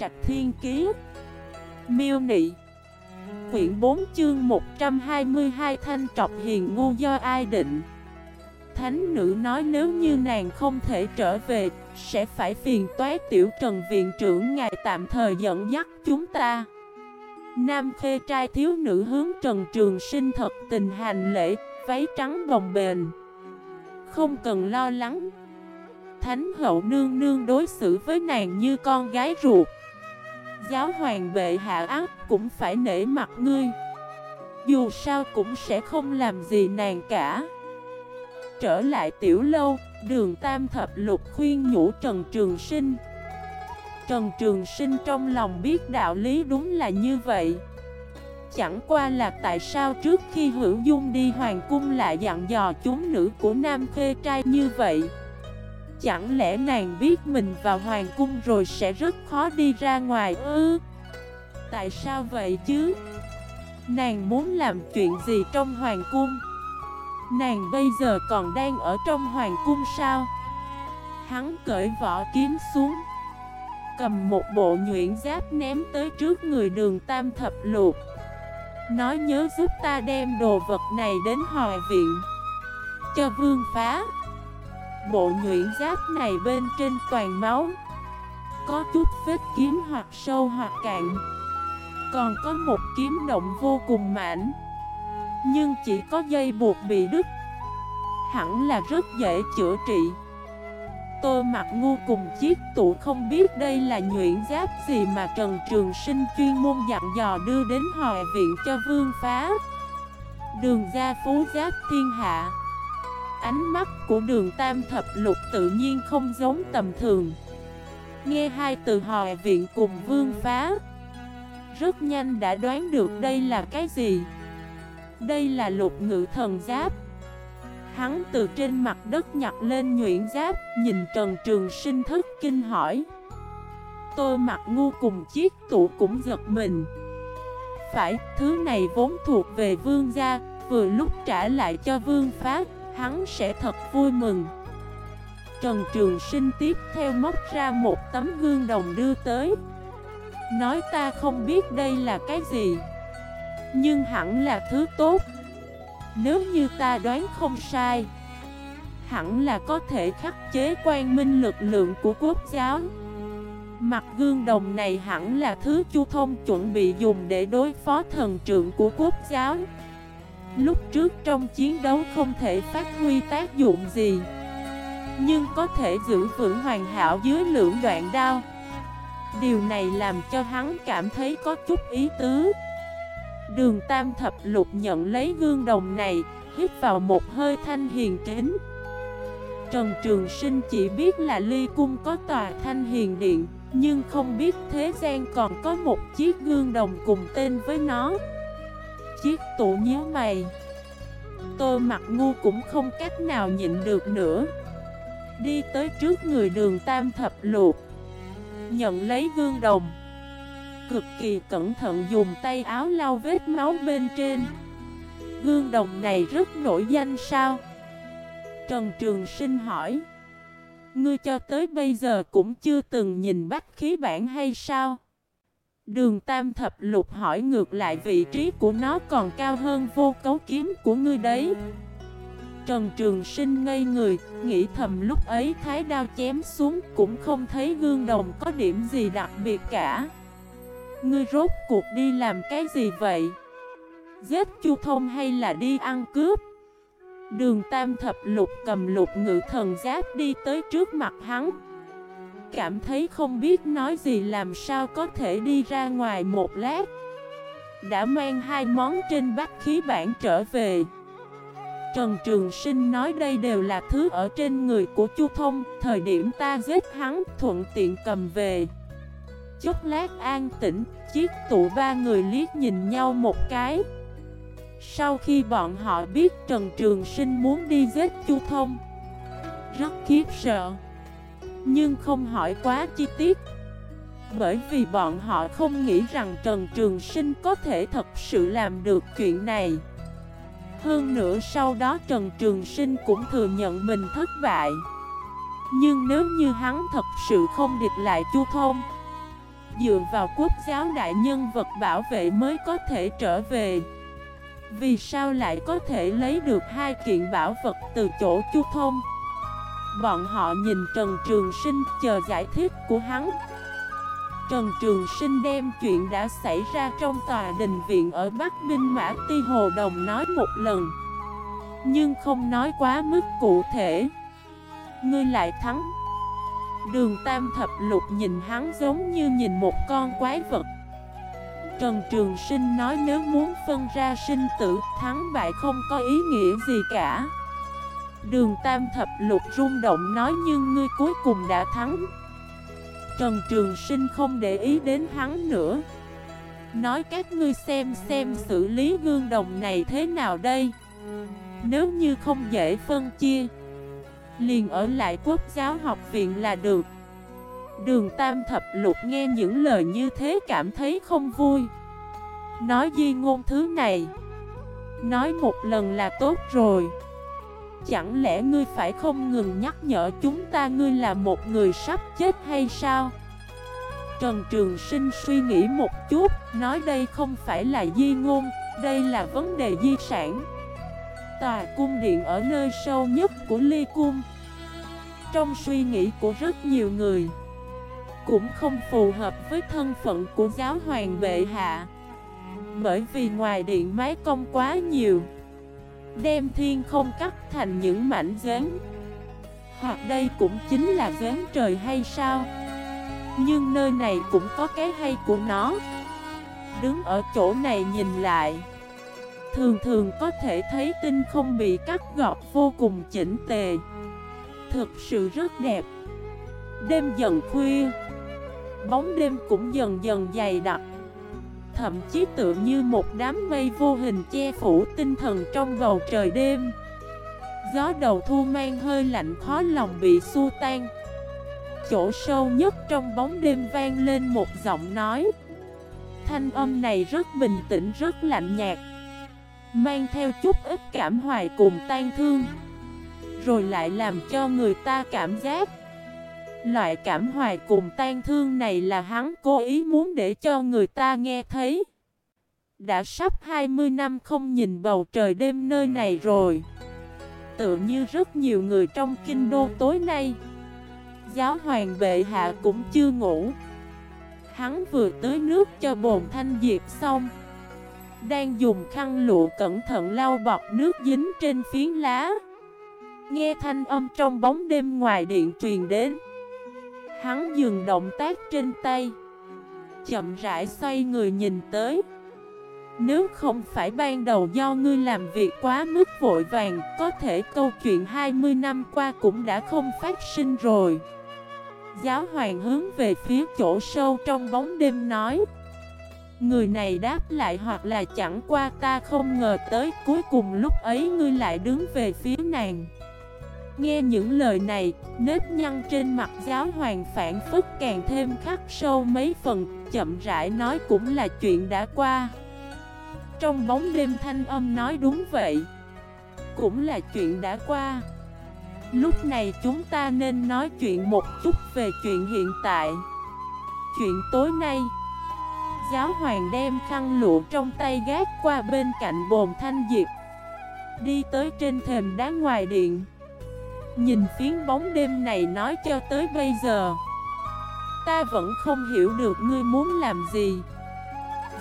Trạch Thiên Kiế Miêu Nị. Quyển 4 chương 122 Thanh Trọc Hiền Ngu do ai định. Thánh nữ nói nếu như nàng không thể trở về, Sẽ phải phiền toái tiểu trần viện trưởng ngài tạm thời dẫn dắt chúng ta. Nam khê trai thiếu nữ hướng Trần Trường Sinh thật tình hành lễ, Váy trắng bồng bềnh. Không cần lo lắng. Thánh hậu nương nương đối xử với nàng như con gái ruột. Giáo hoàng bệ hạ ác cũng phải nể mặt ngươi. Dù sao cũng sẽ không làm gì nàng cả. Trở lại tiểu lâu, đường tam thập lục khuyên nhủ Trần Trường Sinh. Trần Trường Sinh trong lòng biết đạo lý đúng là như vậy. Chẳng qua là tại sao trước khi hữu dung đi hoàng cung lại dặn dò chúng nữ của Nam Khê Trai như vậy? Chẳng lẽ nàng biết mình vào hoàng cung rồi sẽ rất khó đi ra ngoài ư? Tại sao vậy chứ? Nàng muốn làm chuyện gì trong hoàng cung? Nàng bây giờ còn đang ở trong hoàng cung sao? Hắn cởi vỏ kiếm xuống, Cầm một bộ nhuyễn giáp ném tới trước người đường tam thập luộc Nói nhớ giúp ta đem đồ vật này đến hòa viện, Cho vương phá Bộ nhuyễn giáp này bên trên toàn máu. Có chút vết kiếm hoặc sâu hoặc cạn. Còn có một kiếm động vô cùng mảnh Nhưng chỉ có dây buộc bị đứt. Hẳn là rất dễ chữa trị. Tôi mặc ngu cùng chiếc tủ không biết đây là nhuyễn giáp gì mà Trần Trường Sinh chuyên môn dặn dò đưa đến hòa viện cho vương phá. Đường gia phú giáp thiên hạ. Ánh mắt của đường tam thập lục tự nhiên không giống tầm thường. Nghe hai từ hòa viện cùng vương phá. Rất nhanh đã đoán được đây là cái gì. Đây là lục ngự thần giáp. Hắn từ trên mặt đất nhặt lên nhuyễn giáp Nhìn Trần Trường Sinh thức kinh hỏi. Tôi mặc ngu cùng chiếc tủ cũng giật mình. Phải, thứ này vốn thuộc về vương gia Vừa lúc trả lại cho vương phát Hắn sẽ thật vui mừng. Trần Trường Sinh tiếp theo móc ra một tấm gương đồng đưa tới. Nói ta không biết đây là cái gì, Nhưng hẳn là thứ tốt. Nếu như ta đoán không sai, Hẳn là có thể khắc chế quan minh lực lượng của quốc giáo. Mặt gương đồng này hẳn là thứ Chu Thông chuẩn bị dùng để đối phó thần trượng của quốc giáo. Lúc trước trong chiến đấu không thể phát huy tác dụng gì, Nhưng có thể giữ vững hoàn hảo dưới lưỡng đoạn đao. Điều này làm cho hắn cảm thấy có chút ý tứ. Đường Tam Thập Lục nhận lấy gương đồng này, Hít vào một hơi thanh hiền kính. Trần Trường Sinh chỉ biết là ly cung có tòa thanh hiền điện, Nhưng không biết thế gian còn có một chiếc gương đồng cùng tên với nó. Chiếc tủ nhớ mày. Tôi mặt ngu cũng không cách nào nhịn được nữa. Đi tới trước người đường tam thập luộc Nhận lấy gương đồng. Cực kỳ cẩn thận dùng tay áo lau vết máu bên trên. Gương đồng này rất nổi danh sao? Trần Trường Sinh hỏi. Ngươi cho tới bây giờ cũng chưa từng nhìn bách khí bản hay sao? Đường Tam Thập Lục hỏi ngược lại vị trí của nó còn cao hơn vô cấu kiếm của ngươi đấy Trần Trường Sinh ngây người, nghĩ thầm lúc ấy thái đao chém xuống cũng không thấy gương đồng có điểm gì đặc biệt cả Ngươi rốt cuộc đi làm cái gì vậy? Giết chu thông hay là đi ăn cướp? Đường Tam Thập Lục cầm lục ngự thần giáp đi tới trước mặt hắn Cảm thấy không biết nói gì làm sao có thể đi ra ngoài một lát. Đã mang hai món trên bát khí bản trở về. Trần Trường Sinh nói đây đều là thứ ở trên người của Chu Thông, Thời điểm ta giết hắn, thuận tiện cầm về. Chút lát an tĩnh, Chiếc tụ ba người liếc nhìn nhau một cái. Sau khi bọn họ biết Trần Trường Sinh muốn đi giết Chu Thông, Rất khiếp sợ. Nhưng không hỏi quá chi tiết. Bởi vì bọn họ không nghĩ rằng Trần Trường Sinh có thể thật sự làm được chuyện này. Hơn nữa sau đó Trần Trường Sinh cũng thừa nhận mình thất bại. Nhưng nếu như hắn thật sự không địch lại Chu Thông, Dựa vào quốc giáo đại nhân vật bảo vệ mới có thể trở về. Vì sao lại có thể lấy được hai kiện bảo vật từ chỗ chu thông? Bọn họ nhìn Trần Trường Sinh chờ giải thích của hắn. Trần Trường Sinh đem chuyện đã xảy ra trong tòa đình viện ở Bắc Minh Mã Ti Hồ Đồng nói một lần. Nhưng không nói quá mức cụ thể. Ngươi lại thắng. Đường Tam Thập Lục nhìn hắn giống như nhìn một con quái vật. Trần Trường Sinh nói nếu muốn phân ra sinh tử, Thắng bại không có ý nghĩa gì cả. Đường Tam Thập Lục rung động nói nhưng ngươi cuối cùng đã thắng. Trần Trường Sinh không để ý đến hắn nữa. Nói các ngươi xem xem xử lý gương đồng này thế nào đây. Nếu như không dễ phân chia, Liền ở lại quốc giáo học viện là được. Đường Tam Thập Lục nghe những lời như thế cảm thấy không vui. Nói di ngôn thứ này, Nói một lần là tốt rồi. Chẳng lẽ ngươi phải không ngừng nhắc nhở chúng ta ngươi là một người sắp chết hay sao? Trần Trường Sinh suy nghĩ một chút, nói đây không phải là di ngôn, đây là vấn đề di sản. Tòa cung điện ở nơi sâu nhất của Ly Cung. Trong suy nghĩ của rất nhiều người, cũng không phù hợp với thân phận của giáo hoàng bệ hạ. Bởi vì ngoài điện mái công quá nhiều Đem thiên không cắt thành những mảnh gián Hoặc đây cũng chính là gián trời hay sao? Nhưng nơi này cũng có cái hay của nó. Đứng ở chỗ này nhìn lại. Thường thường có thể thấy tinh không bị cắt gọt vô cùng chỉnh tề. Thực sự rất đẹp. Đêm dần khuya. Bóng đêm cũng dần dần dày đặc. Thậm chí tựa như một đám mây vô hình che phủ tinh thần trong bầu trời đêm. Gió đầu thu mang hơi lạnh khó lòng bị xua tan. Chỗ sâu nhất trong bóng đêm vang lên một giọng nói. Thanh âm này rất bình tĩnh, rất lạnh nhạt, Mang theo chút ít cảm hoài cùng tan thương, Rồi lại làm cho người ta cảm giác Loại cảm hoài cùng tan thương này là hắn cố ý muốn để cho người ta nghe thấy. Đã sắp 20 năm không nhìn bầu trời đêm nơi này rồi. Tự như rất nhiều người trong kinh đô tối nay. Giáo hoàng bệ hạ cũng chưa ngủ. Hắn vừa tưới nước cho bồn thanh diệp xong. Đang dùng khăn lụa cẩn thận lau bọt nước dính trên phiến lá. Nghe thanh âm trong bóng đêm ngoài điện truyền đến. Hắn dừng động tác trên tay. Chậm rãi xoay người nhìn tới. Nếu không phải ban đầu do ngươi làm việc quá mức vội vàng, Có thể câu chuyện 20 năm qua cũng đã không phát sinh rồi. Giáo hoàng hướng về phía chỗ sâu trong bóng đêm nói, Người này đáp lại hoặc là chẳng qua ta không ngờ tới cuối cùng lúc ấy ngươi lại đứng về phía nàng. Nghe những lời này, nếp nhăn trên mặt giáo hoàng phản phức càng thêm khắc sâu mấy phần, chậm rãi nói cũng là chuyện đã qua. Trong bóng đêm thanh âm nói đúng vậy, cũng là chuyện đã qua. Lúc này chúng ta nên nói chuyện một chút về chuyện hiện tại. Chuyện tối nay, giáo hoàng đem khăn lụa trong tay gác qua bên cạnh bồn thanh diệp, đi tới trên thềm đá ngoài điện. Nhìn phiến bóng đêm này nói cho tới bây giờ, Ta vẫn không hiểu được ngươi muốn làm gì.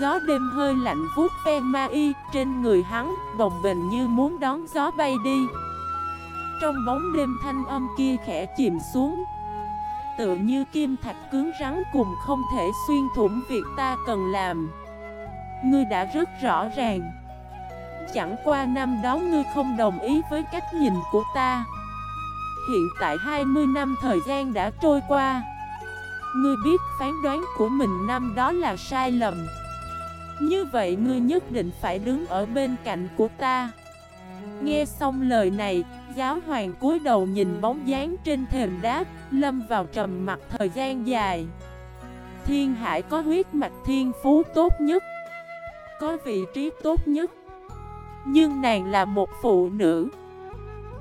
Gió đêm hơi lạnh vuốt ve ma y Trên người hắn, bồng bềnh như muốn đón gió bay đi. Trong bóng đêm thanh âm kia khẽ chìm xuống, Tựa như kim thạch cứng rắn cùng không thể xuyên thủng việc ta cần làm. Ngươi đã rất rõ ràng. Chẳng qua năm đó ngươi không đồng ý với cách nhìn của ta. Hiện tại 20 năm thời gian đã trôi qua Ngươi biết phán đoán của mình năm đó là sai lầm Như vậy ngươi nhất định phải đứng ở bên cạnh của ta Nghe xong lời này, giáo hoàng cúi đầu nhìn bóng dáng trên thềm đá, lâm vào trầm mặt thời gian dài. Thiên hải có huyết mạch thiên phú tốt nhất, có vị trí tốt nhất, nhưng nàng là một phụ nữ.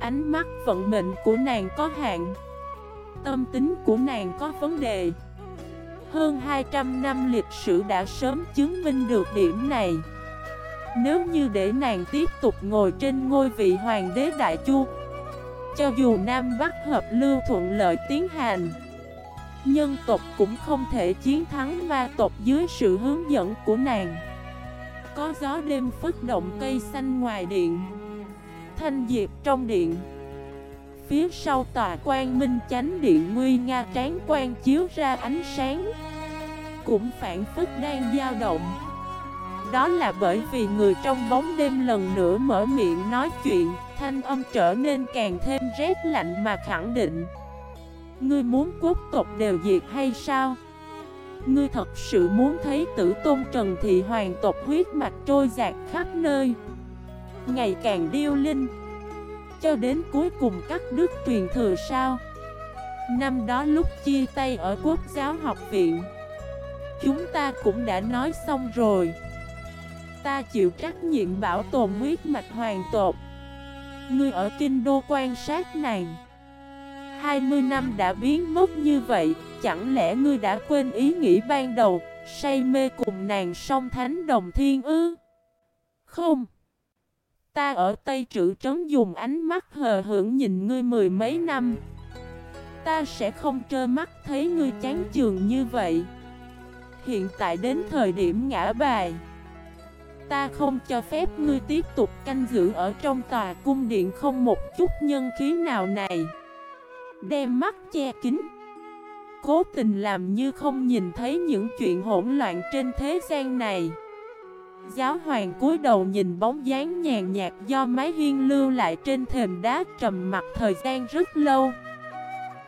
Ánh mắt vận mệnh của nàng có hạn. Tâm tính của nàng có vấn đề. Hơn 200 năm lịch sử đã sớm chứng minh được điểm này. Nếu như để nàng tiếp tục ngồi trên ngôi vị hoàng đế Đại Chu, Cho dù Nam Bắc hợp lưu thuận lợi tiến hành, Nhân tộc cũng không thể chiến thắng ma tộc dưới sự hướng dẫn của nàng. Có gió đêm phất động cây xanh ngoài điện Thanh diệp trong điện. Phía sau tòa quan minh chánh điện nguy nga tráng quan chiếu ra ánh sáng, Cũng phản phức đang dao động. Đó là bởi vì người trong bóng đêm lần nữa mở miệng nói chuyện, Thanh âm trở nên càng thêm rét lạnh mà khẳng định. Ngươi muốn quốc tộc đều diệt hay sao? Ngươi thật sự muốn thấy tử tôn trần thị hoàng tộc huyết mạch trôi dạt khắp nơi? Ngày càng điêu linh. Cho đến cuối cùng các đức truyền thừa sao? Năm đó lúc chia tay ở quốc giáo học viện Chúng ta cũng đã nói xong rồi. Ta chịu trách nhiệm bảo tồn huyết mạch hoàng tột Ngươi ở kinh đô quan sát nàng. 20 năm đã biến mất như vậy, chẳng lẽ ngươi đã quên ý nghĩ ban đầu, say mê cùng nàng song thánh đồng thiên ư? Không. Ta ở Tây Trữ Trấn dùng ánh mắt hờ hưởng nhìn ngươi mười mấy năm. Ta sẽ không trơ mắt thấy ngươi chán trường như vậy. Hiện tại đến thời điểm ngã bài. Ta không cho phép ngươi tiếp tục canh giữ ở trong tòa cung điện không một chút nhân khí nào này. Đem mắt che kín Cố tình làm như không nhìn thấy những chuyện hỗn loạn trên thế gian này Giáo hoàng cúi đầu nhìn bóng dáng nhàn nhạt do mái hiên lưu lại trên thềm đá trầm mặt thời gian rất lâu.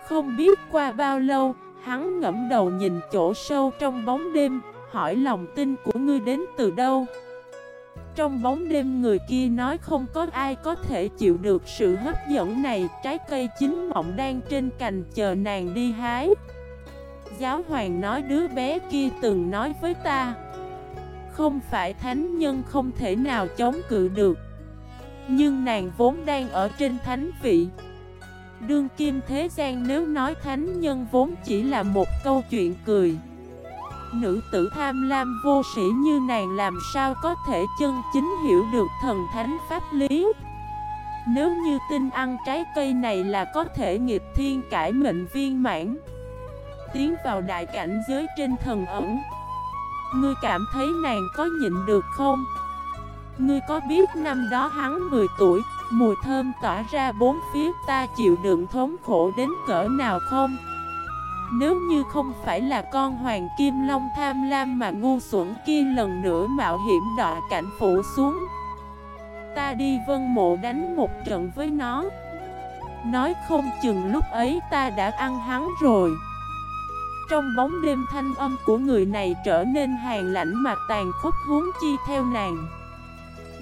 Không biết qua bao lâu, hắn ngẫm đầu nhìn chỗ sâu trong bóng đêm, hỏi lòng tin của ngươi đến từ đâu. Trong bóng đêm người kia nói không có ai có thể chịu được sự hấp dẫn này Trái cây chín mọng đang trên cành chờ nàng đi hái. Giáo hoàng nói đứa bé kia từng nói với ta không phải thánh nhân không thể nào chống cự được. Nhưng nàng vốn đang ở trên thánh vị. Đương kim thế gian nếu nói thánh nhân vốn chỉ là một câu chuyện cười. Nữ tử tham lam vô sĩ như nàng làm sao có thể chân chính hiểu được thần thánh pháp lý? Nếu như tin ăn trái cây này là có thể nghịch thiên cải mệnh viên mãn, Tiến vào đại cảnh giới trên thần ẩn Ngươi cảm thấy nàng có nhịn được không? Ngươi có biết năm đó hắn 10 tuổi, Mùi thơm tỏa ra bốn phía ta chịu đựng thống khổ đến cỡ nào không? Nếu như không phải là con hoàng kim long tham lam mà ngu xuẩn kia lần nữa mạo hiểm đọa cảnh phủ xuống Ta đi vân mộ đánh một trận với nó Nói không chừng lúc ấy ta đã ăn hắn rồi trong bóng đêm thanh âm của người này trở nên hàng lãnh mà tàn khốc huống chi theo nàng.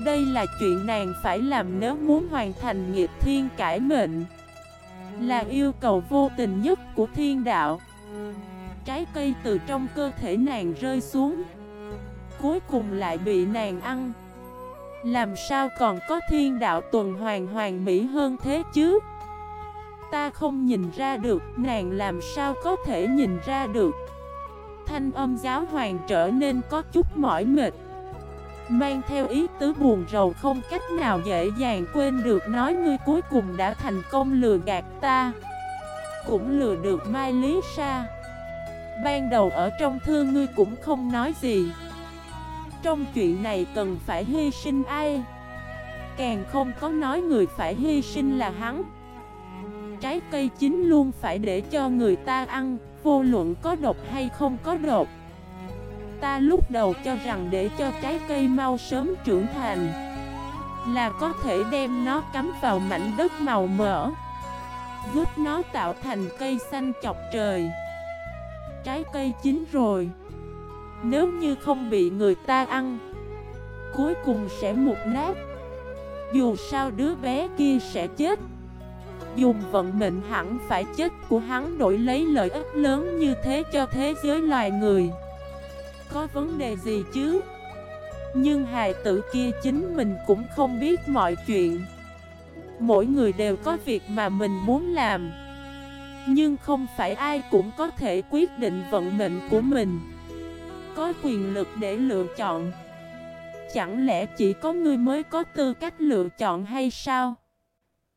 Đây là chuyện nàng phải làm nếu muốn hoàn thành nghiệp thiên cải mệnh. Là yêu cầu vô tình nhất của thiên đạo. Trái cây từ trong cơ thể nàng rơi xuống. Cuối cùng lại bị nàng ăn. Làm sao còn có thiên đạo tuần hoàn hoàn mỹ hơn thế chứ? Ta không nhìn ra được, Nàng làm sao có thể nhìn ra được? Thanh âm giáo hoàng trở nên có chút mỏi mệt. Mang theo ý tứ buồn rầu không cách nào dễ dàng quên được nói ngươi cuối cùng đã thành công lừa gạt ta. Cũng lừa được Mai Lý Sa. Ban đầu ở trong thư ngươi cũng không nói gì. Trong chuyện này cần phải hy sinh ai? Càng không có nói người phải hy sinh là hắn. Trái cây chín luôn phải để cho người ta ăn, Vô luận có độc hay không có độc. Ta lúc đầu cho rằng để cho trái cây mau sớm trưởng thành Là có thể đem nó cắm vào mảnh đất màu mỡ, Giúp nó tạo thành cây xanh chọc trời. Trái cây chín rồi. Nếu như không bị người ta ăn, Cuối cùng sẽ mục nát. Dù sao đứa bé kia sẽ chết. Dùng vận mệnh hẳn phải chết của hắn đổi lấy lợi ích lớn như thế cho thế giới loài người. Có vấn đề gì chứ? Nhưng hài tử kia chính mình cũng không biết mọi chuyện. Mỗi người đều có việc mà mình muốn làm. Nhưng không phải ai cũng có thể quyết định vận mệnh của mình. Có quyền lực để lựa chọn. Chẳng lẽ chỉ có ngươi mới có tư cách lựa chọn hay sao?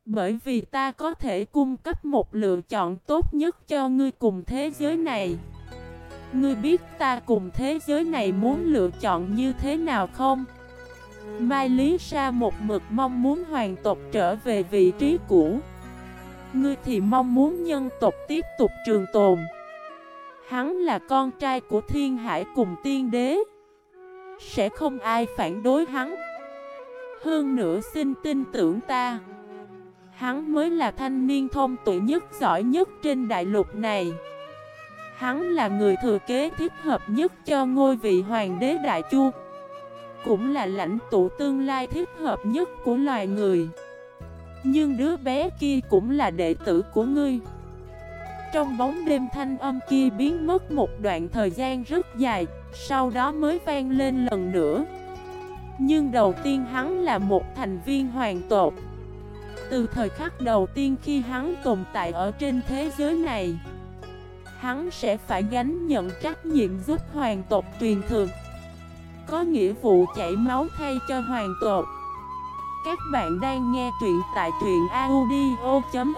Bởi vì ta có thể cung cấp một lựa chọn tốt nhất cho ngươi cùng thế giới này. Ngươi biết ta cùng thế giới này muốn lựa chọn như thế nào không? Mai Lý Sa một mực mong muốn hoàng tộc trở về vị trí cũ. Ngươi thì mong muốn nhân tộc tiếp tục trường tồn. Hắn là con trai của thiên hải cùng tiên đế. Sẽ không ai phản đối hắn. Hơn nữa xin tin tưởng ta. Hắn mới là thanh niên thông tuệ nhất, giỏi nhất trên đại lục này. Hắn là người thừa kế thích hợp nhất cho ngôi vị hoàng đế đại chu. Cũng là lãnh tụ tương lai thích hợp nhất của loài người. Nhưng đứa bé kia cũng là đệ tử của ngươi. Trong bóng đêm thanh âm kia biến mất một đoạn thời gian rất dài, Sau đó mới vang lên lần nữa. Nhưng đầu tiên hắn là một thành viên hoàng tộc từ thời khắc đầu tiên khi hắn tồn tại ở trên thế giới này. Hắn sẽ phải gánh nhận trách nhiệm giúp hoàng tộc truyền thường, Có nghĩa vụ chảy máu thay cho hoàng tộc. Các bạn đang nghe truyện tại truyện audio.fif